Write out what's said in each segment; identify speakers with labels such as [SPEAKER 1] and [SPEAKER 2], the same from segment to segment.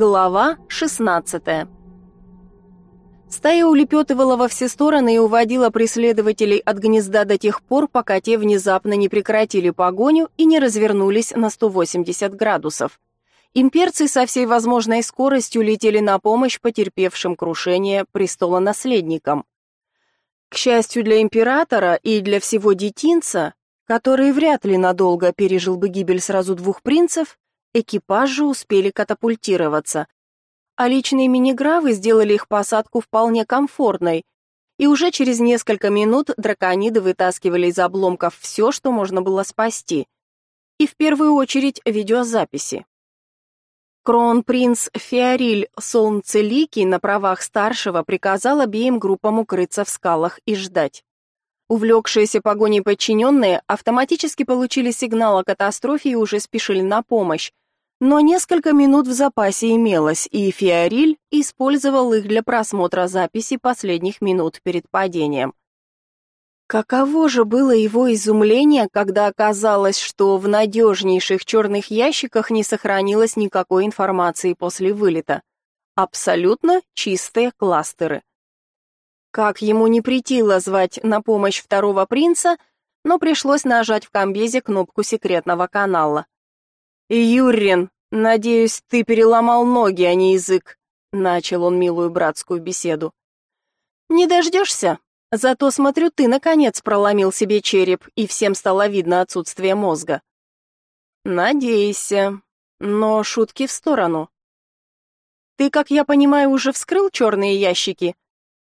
[SPEAKER 1] Глава 16 Стая улепетывала во все стороны и уводила преследователей от гнезда до тех пор, пока те внезапно не прекратили погоню и не развернулись на 180 градусов. Имперцы со всей возможной скоростью летели на помощь потерпевшим крушение престолонаследникам. К счастью для императора и для всего детинца, который вряд ли надолго пережил бы гибель сразу двух принцев, экипажи успели катапультироваться, а личные минигравы сделали их посадку вполне комфортной, и уже через несколько минут дракониды вытаскивали из обломков все, что можно было спасти, и в первую очередь видеозаписи. Кронпринц Феориль Солнцеликий на правах старшего приказал обеим группам укрыться в скалах и ждать. Увлекшиеся погоней подчиненные автоматически получили сигнал о катастрофе и уже спешили на помощь, но несколько минут в запасе имелось, и Фиориль использовал их для просмотра записи последних минут перед падением. Каково же было его изумление, когда оказалось, что в надежнейших черных ящиках не сохранилось никакой информации после вылета. Абсолютно чистые кластеры. Как ему не притило звать на помощь второго принца, но пришлось нажать в комбезе кнопку секретного канала. «Юрин, надеюсь, ты переломал ноги, а не язык», — начал он милую братскую беседу. «Не дождешься? Зато, смотрю, ты, наконец, проломил себе череп, и всем стало видно отсутствие мозга». «Надейся. Но шутки в сторону. Ты, как я понимаю, уже вскрыл черные ящики?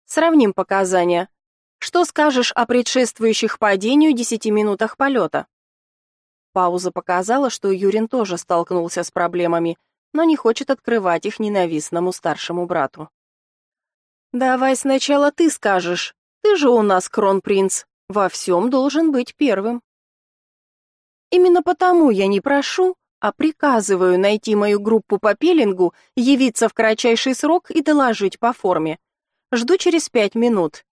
[SPEAKER 1] Сравним показания. Что скажешь о предшествующих падению десяти минутах полета?» Пауза показала, что Юрин тоже столкнулся с проблемами, но не хочет открывать их ненавистному старшему брату. «Давай сначала ты скажешь. Ты же у нас кронпринц. Во всем должен быть первым». «Именно потому я не прошу, а приказываю найти мою группу по пилингу, явиться в кратчайший срок и доложить по форме. Жду через пять минут.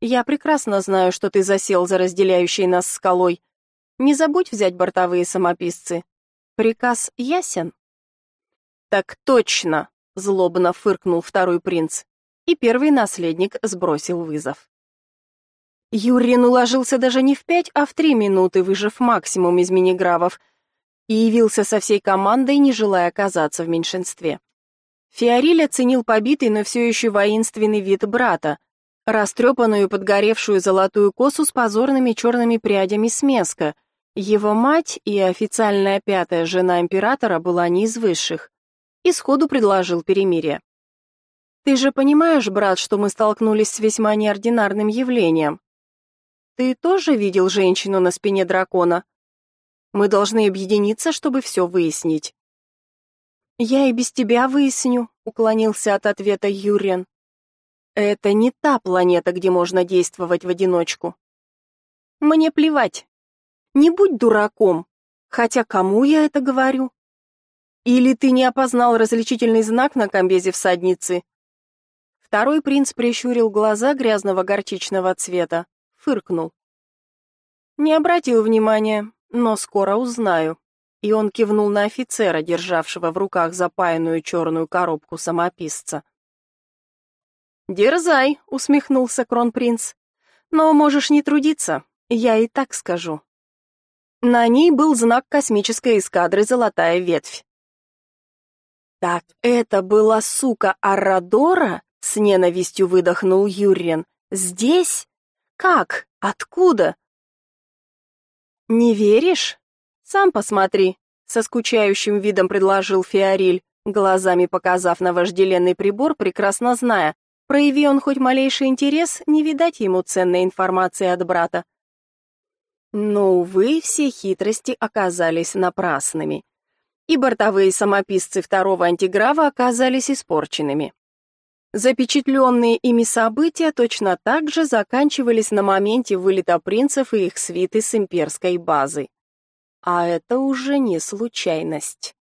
[SPEAKER 1] Я прекрасно знаю, что ты засел за разделяющей нас скалой, не забудь взять бортовые самописцы. Приказ ясен. Так точно, злобно фыркнул второй принц, и первый наследник сбросил вызов. Юрин уложился даже не в пять, а в три минуты, выжив максимум из минигравов, и явился со всей командой, не желая оказаться в меньшинстве. Фиориль оценил побитый, но все еще воинственный вид брата, растрепанную подгоревшую золотую косу с позорными черными прядями смеска — его мать и официальная пятая жена императора была не из высших. И сходу предложил перемирие. Ты же понимаешь, брат, что мы столкнулись с весьма неординарным явлением. Ты тоже видел женщину на спине дракона? Мы должны объединиться, чтобы все выяснить. Я и без тебя выясню, уклонился от ответа Юрien. Это не та планета, где можно действовать в одиночку. Мне плевать, не будь дураком. Хотя кому я это говорю? Или ты не опознал различительный знак на комбезе всадницы? Второй принц прищурил глаза грязного горчичного цвета, фыркнул. Не обратил внимания, но скоро узнаю. И он кивнул на офицера, державшего в руках запаянную черную коробку самописца. «Дерзай», — усмехнулся кронпринц. «Но можешь не трудиться, я и так скажу». На ней был знак космической эскадры «Золотая ветвь». «Так это была сука Аррадора?» — с ненавистью выдохнул Юрien. «Здесь? Как? Откуда?» «Не веришь? Сам посмотри», — со скучающим видом предложил Фиориль, глазами показав на вожделенный прибор, прекрасно зная, прояви он хоть малейший интерес, не видать ему ценной информации от брата. Но, увы, все хитрости оказались напрасными. И бортовые самописцы второго антиграва оказались испорченными. Запечатленные ими события точно так же заканчивались на моменте вылета принцев и их свиты с имперской базы. А это уже не случайность.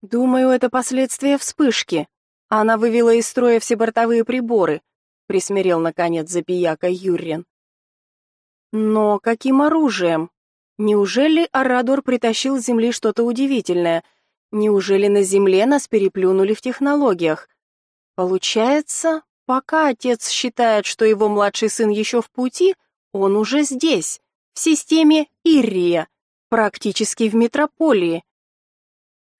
[SPEAKER 1] Думаю, это последствия вспышки. Она вывела из строя все бортовые приборы, присмирел наконец Запияка Юрьен. Но каким оружием? Неужели Арадор притащил с земли что-то удивительное? Неужели на Земле нас переплюнули в технологиях? Получается, пока отец считает, что его младший сын еще в пути, он уже здесь, в системе Иррия, практически в метрополии.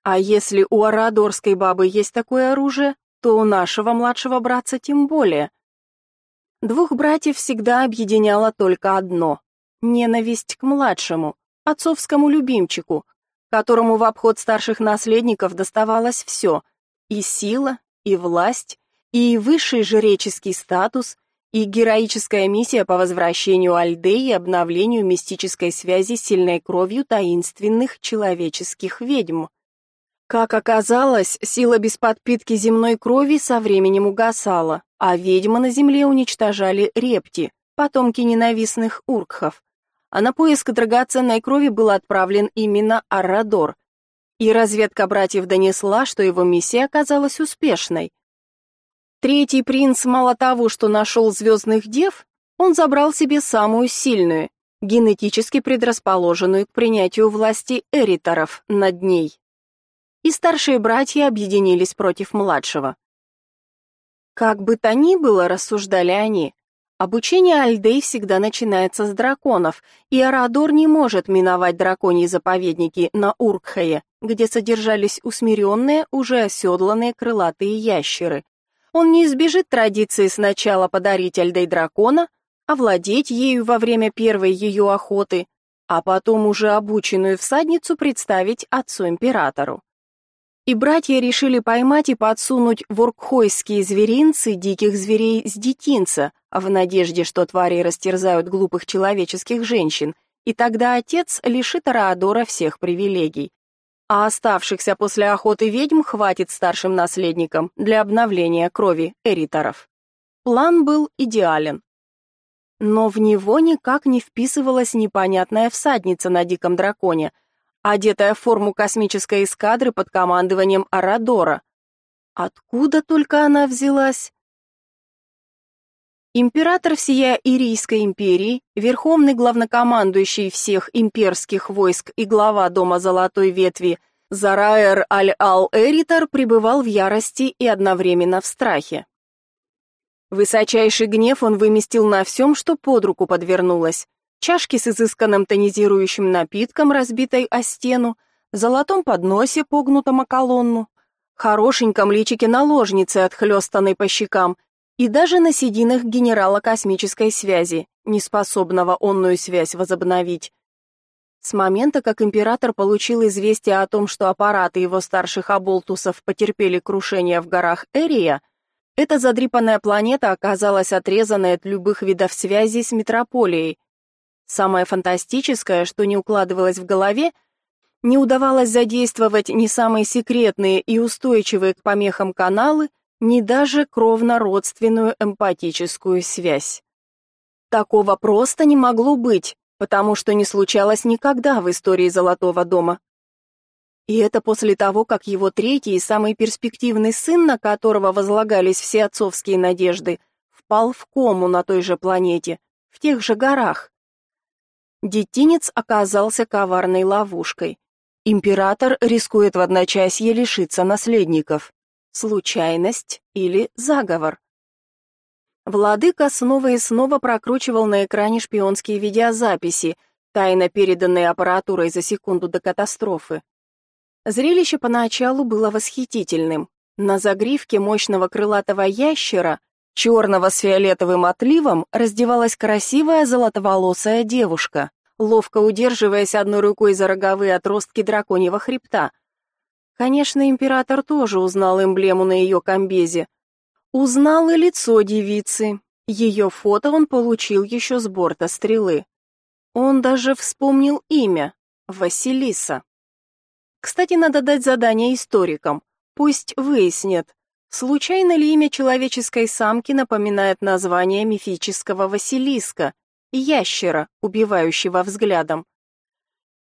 [SPEAKER 1] А если у Арадорской бабы есть такое оружие, то у нашего младшего братца тем более. Двух братьев всегда объединяло только одно — ненависть к младшему, отцовскому любимчику, которому в обход старших наследников доставалось все — и сила, и власть, и высший жреческий статус, и героическая миссия по возвращению Альды и обновлению мистической связи с сильной кровью таинственных человеческих ведьм. Как оказалось, сила без подпитки земной крови со временем угасала, а ведьмы на земле уничтожали репти, потомки ненавистных уркхов. А на поиск драгоценной крови был отправлен именно Аррадор. И разведка братьев донесла, что его миссия оказалась успешной. Третий принц мало того, что нашел звездных дев, он забрал себе самую сильную, генетически предрасположенную к принятию власти эриторов над ней. И старшие братья объединились против младшего. Как бы то ни было, рассуждали они, обучение Альдей всегда начинается с драконов, и Арадор не может миновать драконьи заповедники на Уркхае, где содержались усмиренные, уже оседланные крылатые ящеры, он не избежит традиции сначала подарить Альдей дракона, овладеть ею во время первой ее охоты, а потом уже обученную всадницу представить отцу-императору. И братья решили поймать и подсунуть в оркхойские зверинцы диких зверей с детинца, в надежде, что твари растерзают глупых человеческих женщин, и тогда отец лишит Раадора всех привилегий а оставшихся после охоты ведьм хватит старшим наследникам для обновления крови эриторов. План был идеален. Но в него никак не вписывалась непонятная всадница на диком драконе, одетая в форму космической эскадры под командованием Арадора. Откуда только она взялась? Император всея Ирийской империи, верховный главнокомандующий всех имперских войск и глава дома Золотой ветви Зараэр Аль-Ал-Эритар пребывал в ярости и одновременно в страхе. Высочайший гнев он выместил на всем, что под руку подвернулось. Чашки с изысканным тонизирующим напитком, разбитой о стену, золотом подносе, погнутом о колонну, хорошеньком личике наложницы, отхлёстанной по щекам, и даже на сединах генерала космической связи, неспособного онную связь возобновить. С момента, как император получил известие о том, что аппараты его старших оболтусов потерпели крушение в горах Эрия, эта задрипанная планета оказалась отрезанной от любых видов связи с метрополией. Самое фантастическое, что не укладывалось в голове, не удавалось задействовать ни самые секретные и устойчивые к помехам каналы, ни даже кровно-родственную эмпатическую связь. Такого просто не могло быть, потому что не случалось никогда в истории Золотого дома. И это после того, как его третий и самый перспективный сын, на которого возлагались все отцовские надежды, впал в кому на той же планете, в тех же горах. Детинец оказался коварной ловушкой. Император рискует в одночасье лишиться наследников. Случайность или заговор? Владыка снова и снова прокручивал на экране шпионские видеозаписи, тайно переданные аппаратурой за секунду до катастрофы. Зрелище поначалу было восхитительным. На загривке мощного крылатого ящера, черного с фиолетовым отливом, раздевалась красивая золотоволосая девушка, ловко удерживаясь одной рукой за роговые отростки драконьего хребта. Конечно, император тоже узнал эмблему на ее комбезе. Узнал и лицо девицы. Ее фото он получил еще с борта стрелы. Он даже вспомнил имя — Василиса. Кстати, надо дать задание историкам. Пусть выяснят, случайно ли имя человеческой самки напоминает название мифического Василиска, ящера, убивающего взглядом.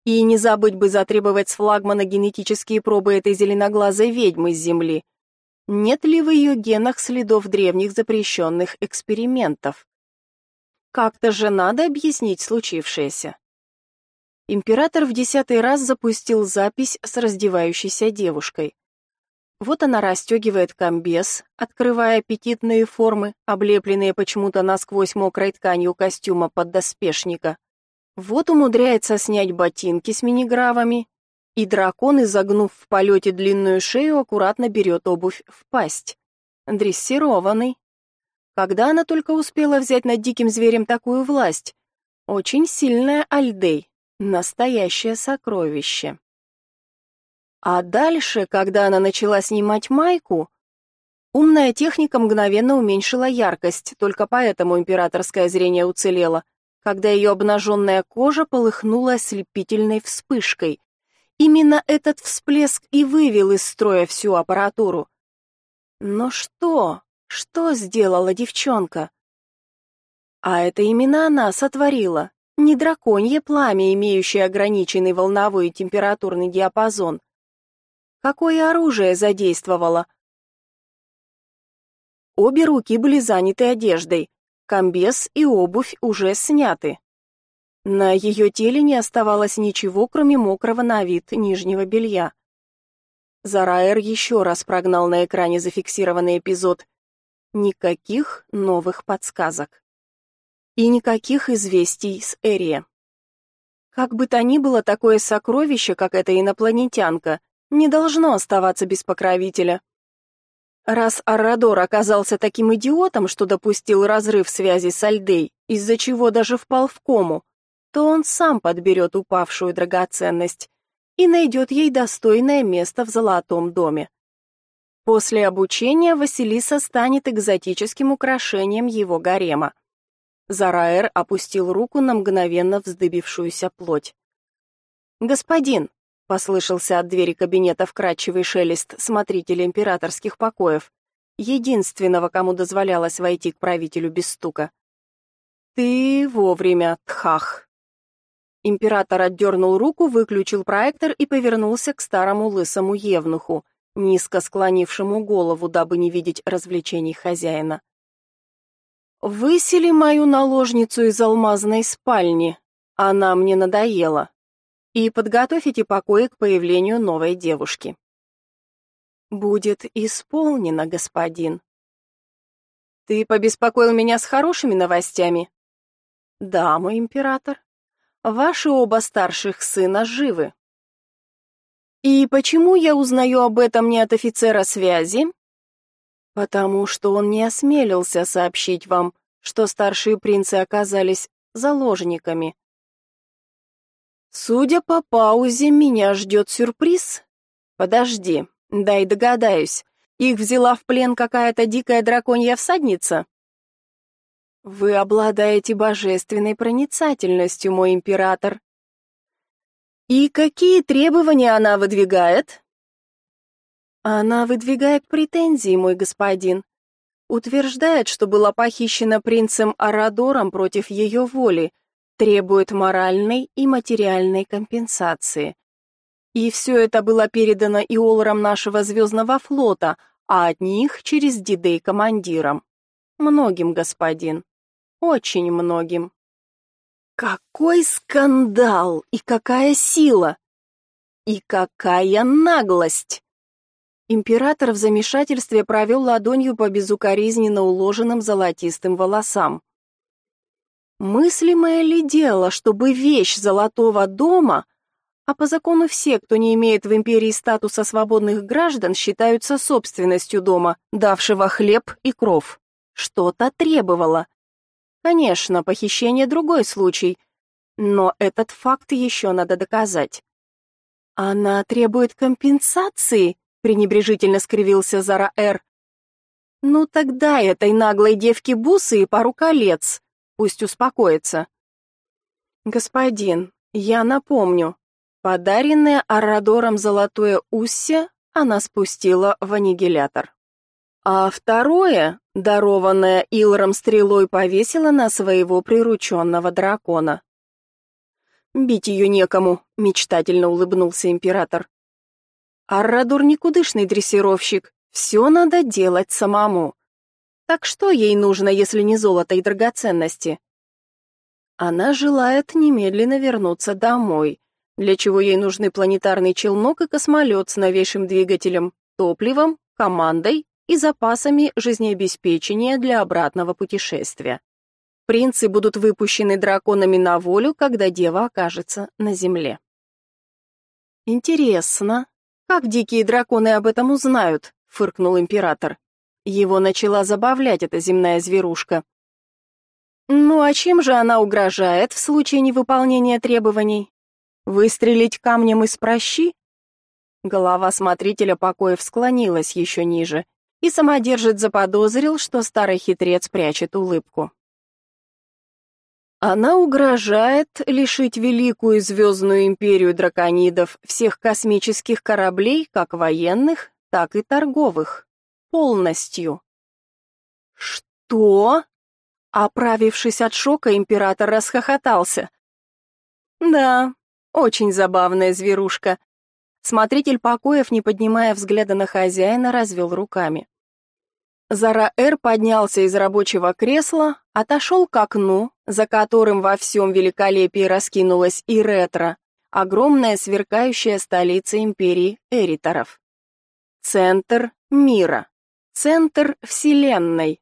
[SPEAKER 1] И не забыть бы затребовать с флагмана генетические пробы этой зеленоглазой ведьмы с Земли. Нет ли в ее генах следов древних запрещенных экспериментов? Как-то же надо объяснить случившееся. Император в десятый раз запустил запись с раздевающейся девушкой. Вот она расстегивает комбез, открывая аппетитные формы, облепленные почему-то насквозь мокрой тканью костюма поддоспешника. Вот умудряется снять ботинки с минигравами, и дракон, изогнув в полете длинную шею, аккуратно берет обувь в пасть. Дрессированный. Когда она только успела взять над диким зверем такую власть? Очень сильная Альдей, настоящее сокровище. А дальше, когда она начала снимать майку, умная техника мгновенно уменьшила яркость, только поэтому императорское зрение уцелело, когда ее обнаженная кожа полыхнула ослепительной вспышкой. Именно этот всплеск и вывел из строя всю аппаратуру. Но что? Что сделала девчонка? А это именно она сотворила. Не драконье пламя, имеющее ограниченный волновой и температурный диапазон, Какое оружие задействовала? Обе руки были заняты одеждой. Комбез и обувь уже сняты. На ее теле не оставалось ничего, кроме мокрого на вид нижнего белья. Зараэр еще раз прогнал на экране зафиксированный эпизод. Никаких новых подсказок. И никаких известий с Эрия. Как бы то ни было, такое сокровище, как эта инопланетянка, не должно оставаться без покровителя. Раз Аррадор оказался таким идиотом, что допустил разрыв связи с Альдей, из-за чего даже впал в кому, то он сам подберет упавшую драгоценность и найдет ей достойное место в Золотом доме. После обучения Василиса станет экзотическим украшением его гарема. Зараэр опустил руку на мгновенно вздыбившуюся плоть. «Господин, Послышался от двери кабинета вкрадчивый шелест смотрителя императорских покоев, единственного, кому дозволялось войти к правителю без стука. «Ты вовремя, Тхах!» Император отдернул руку, выключил проектор и повернулся к старому лысому евнуху, низко склонившему голову, дабы не видеть развлечений хозяина. «Высели мою наложницу из алмазной спальни. Она мне надоела и подготовите покои к появлению новой девушки. Будет исполнено, господин. Ты побеспокоил меня с хорошими новостями? Да, мой император. Ваши оба старших сына живы. И почему я узнаю об этом не от офицера связи? Потому что он не осмелился сообщить вам, что старшие принцы оказались заложниками, Судя по паузе, меня ждет сюрприз. Подожди, дай догадаюсь. Их взяла в плен какая-то дикая драконья всадница? Вы обладаете божественной проницательностью, мой император. И какие требования она выдвигает? Она выдвигает претензии, мой господин. Утверждает, что была похищена принцем Арадором против ее воли, требует моральной и материальной компенсации. И все это было передано иолорам нашего звездного флота, а от них через Дидей командирам. Многим, господин. Очень многим. Какой скандал и какая сила! И какая наглость! Император в замешательстве провел ладонью по безукоризненно уложенным золотистым волосам. Мыслимое ли дело, чтобы вещь золотого дома, а по закону все, кто не имеет в империи статуса свободных граждан, считаются собственностью дома, давшего хлеб и кров, что-то требовало. Конечно, похищение другой случай, но этот факт еще надо доказать. Она требует компенсации, пренебрежительно скривился Зара-Эр. Ну тогда этой наглой девке бусы и пару колец. Пусть успокоится. Господин, я напомню, подаренное Арадором золотое уссе она спустила в аннигилятор. А второе, дарованное Илром стрелой, повесила на своего прирученного дракона. «Бить ее некому», — мечтательно улыбнулся император. «Аррадур никудышный дрессировщик, все надо делать самому. Так что ей нужно, если не золото и драгоценности? Она желает немедленно вернуться домой, для чего ей нужны планетарный челнок и космолет с новейшим двигателем, топливом, командой и запасами жизнеобеспечения для обратного путешествия. Принцы будут выпущены драконами на волю, когда дева окажется на земле. Интересно, как дикие драконы об этом узнают, фыркнул император. Его начала забавлять эта земная зверушка. Ну а чем же она угрожает в случае невыполнения требований? Выстрелить камнем из прощи? Голова смотрителя покоев склонилась еще ниже, и самодержец заподозрил, что старый хитрец прячет улыбку. Она угрожает лишить великую звездную империю драконидов всех космических кораблей, как военных, так и торговых. Полностью. Что? Оправившись от шока, император расхохотался. Да, очень забавная зверушка. Смотритель покоев, не поднимая взгляда на хозяина, развел руками. Зара-Эр поднялся из рабочего кресла, отошел к окну, за которым во всем великолепии раскинулась и ретро, огромная сверкающая столица империи Эриторов. Центр мира. Центр Вселенной.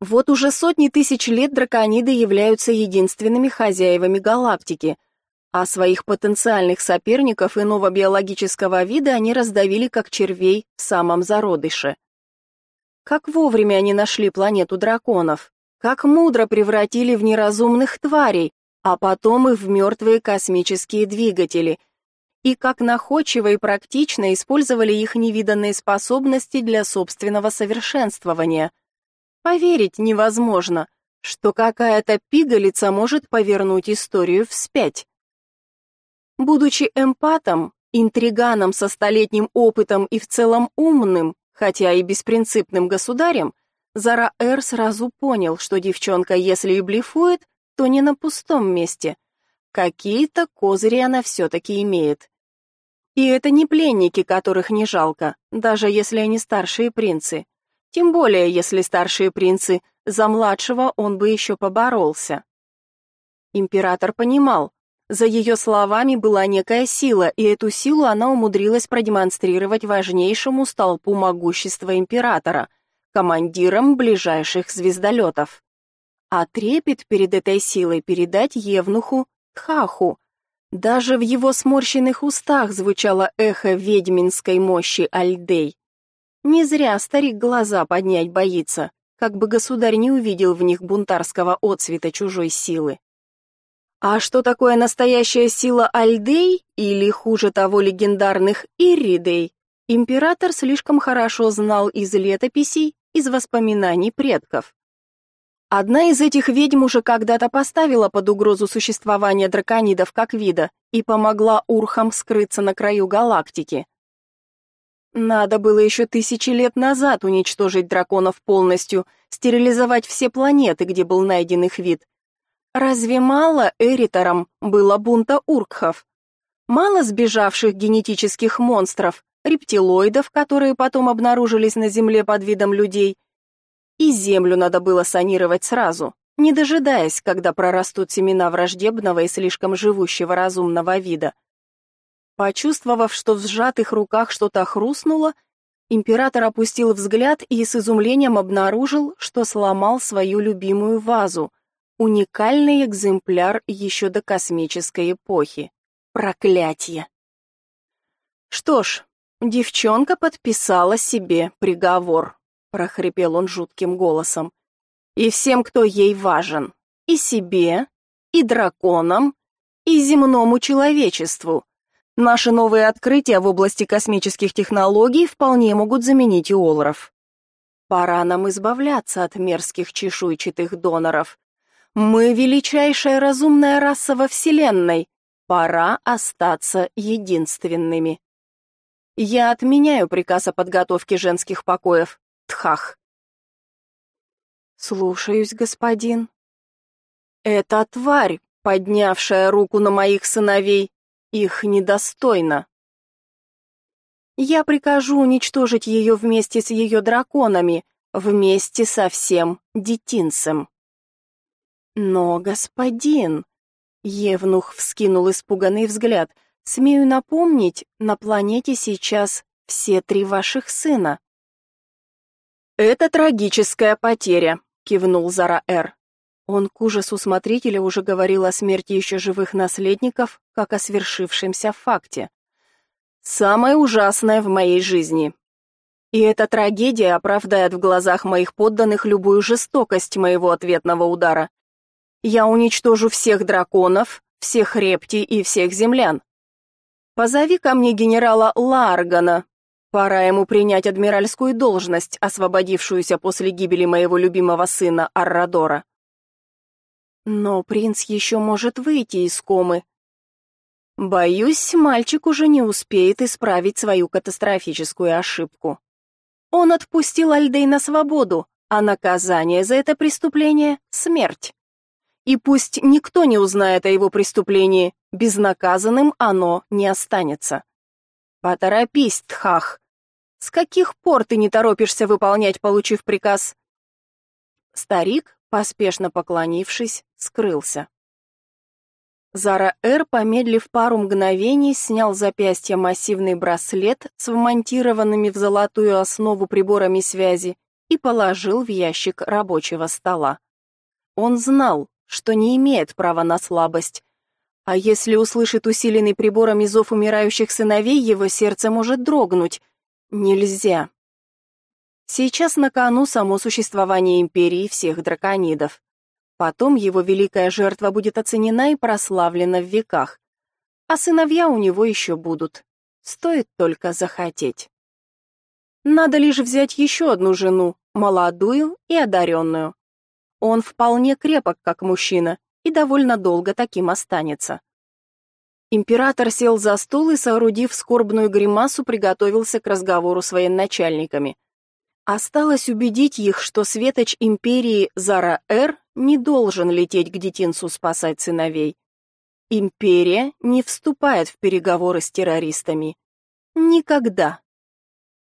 [SPEAKER 1] Вот уже сотни тысяч лет дракониды являются единственными хозяевами галактики, а своих потенциальных соперников иного биологического вида они раздавили как червей в самом зародыше. Как вовремя они нашли планету драконов, как мудро превратили в неразумных тварей, а потом и в мертвые космические двигатели, и как находчиво и практично использовали их невиданные способности для собственного совершенствования. Поверить невозможно, что какая-то пигалица может повернуть историю вспять. Будучи эмпатом, интриганом со столетним опытом и в целом умным, Хотя и беспринципным государем, Зара-Эр сразу понял, что девчонка, если и блефует, то не на пустом месте. Какие-то козыри она все-таки имеет. И это не пленники, которых не жалко, даже если они старшие принцы. Тем более, если старшие принцы, за младшего он бы еще поборолся. Император понимал, за ее словами была некая сила, и эту силу она умудрилась продемонстрировать важнейшему столпу могущества императора, командиром ближайших звездолетов. А трепет перед этой силой передать Евнуху Тхаху. Даже в его сморщенных устах звучало эхо ведьминской мощи Альдей. Не зря старик глаза поднять боится, как бы государь не увидел в них бунтарского отцвета чужой силы. А что такое настоящая сила Альдей или, хуже того, легендарных Иридей, император слишком хорошо знал из летописей, из воспоминаний предков. Одна из этих ведьм уже когда-то поставила под угрозу существование драконидов как вида и помогла урхам скрыться на краю галактики. Надо было еще тысячи лет назад уничтожить драконов полностью, стерилизовать все планеты, где был найден их вид, Разве мало эриторам было бунта уркхов? Мало сбежавших генетических монстров, рептилоидов, которые потом обнаружились на Земле под видом людей? И Землю надо было санировать сразу, не дожидаясь, когда прорастут семена враждебного и слишком живущего разумного вида. Почувствовав, что в сжатых руках что-то хрустнуло, император опустил взгляд и с изумлением обнаружил, что сломал свою любимую вазу — Уникальный экземпляр еще до космической эпохи. Проклятье. Что ж, девчонка подписала себе приговор, прохрипел он жутким голосом. И всем, кто ей важен, и себе, и драконам, и земному человечеству. Наши новые открытия в области космических технологий вполне могут заменить иолров. Пора нам избавляться от мерзких чешуйчатых доноров, мы величайшая разумная раса во Вселенной. Пора остаться единственными. Я отменяю приказ о подготовке женских покоев. Тхах. Слушаюсь, господин. Эта тварь, поднявшая руку на моих сыновей, их недостойна. Я прикажу уничтожить ее вместе с ее драконами, вместе со всем детинцем. Но, господин, Евнух вскинул испуганный взгляд. Смею напомнить, на планете сейчас все три ваших сына. Это трагическая потеря, кивнул Зара-Эр. Он к ужасу смотрителя уже говорил о смерти еще живых наследников, как о свершившемся факте. Самое ужасное в моей жизни. И эта трагедия оправдает в глазах моих подданных любую жестокость моего ответного удара. Я уничтожу всех драконов, всех рептий и всех землян. Позови ко мне генерала Ларгана. Пора ему принять адмиральскую должность, освободившуюся после гибели моего любимого сына Аррадора. Но принц еще может выйти из комы. Боюсь, мальчик уже не успеет исправить свою катастрофическую ошибку. Он отпустил Альдей на свободу, а наказание за это преступление — смерть. И пусть никто не узнает о его преступлении, безнаказанным оно не останется. Поторопись, Тхах. С каких пор ты не торопишься выполнять, получив приказ? Старик, поспешно поклонившись, скрылся. Зара-Эр, помедлив пару мгновений, снял с запястья массивный браслет с вмонтированными в золотую основу приборами связи и положил в ящик рабочего стола. Он знал, что не имеет права на слабость. А если услышит усиленный приборами зов умирающих сыновей, его сердце может дрогнуть. Нельзя. Сейчас на кону само существование империи всех драконидов. Потом его великая жертва будет оценена и прославлена в веках. А сыновья у него еще будут. Стоит только захотеть. Надо лишь взять еще одну жену, молодую и одаренную. Он вполне крепок как мужчина и довольно долго таким останется. Император сел за стол и, соорудив скорбную гримасу, приготовился к разговору с военачальниками. Осталось убедить их, что светоч империи Зара-Эр не должен лететь к детинцу спасать сыновей. Империя не вступает в переговоры с террористами. Никогда.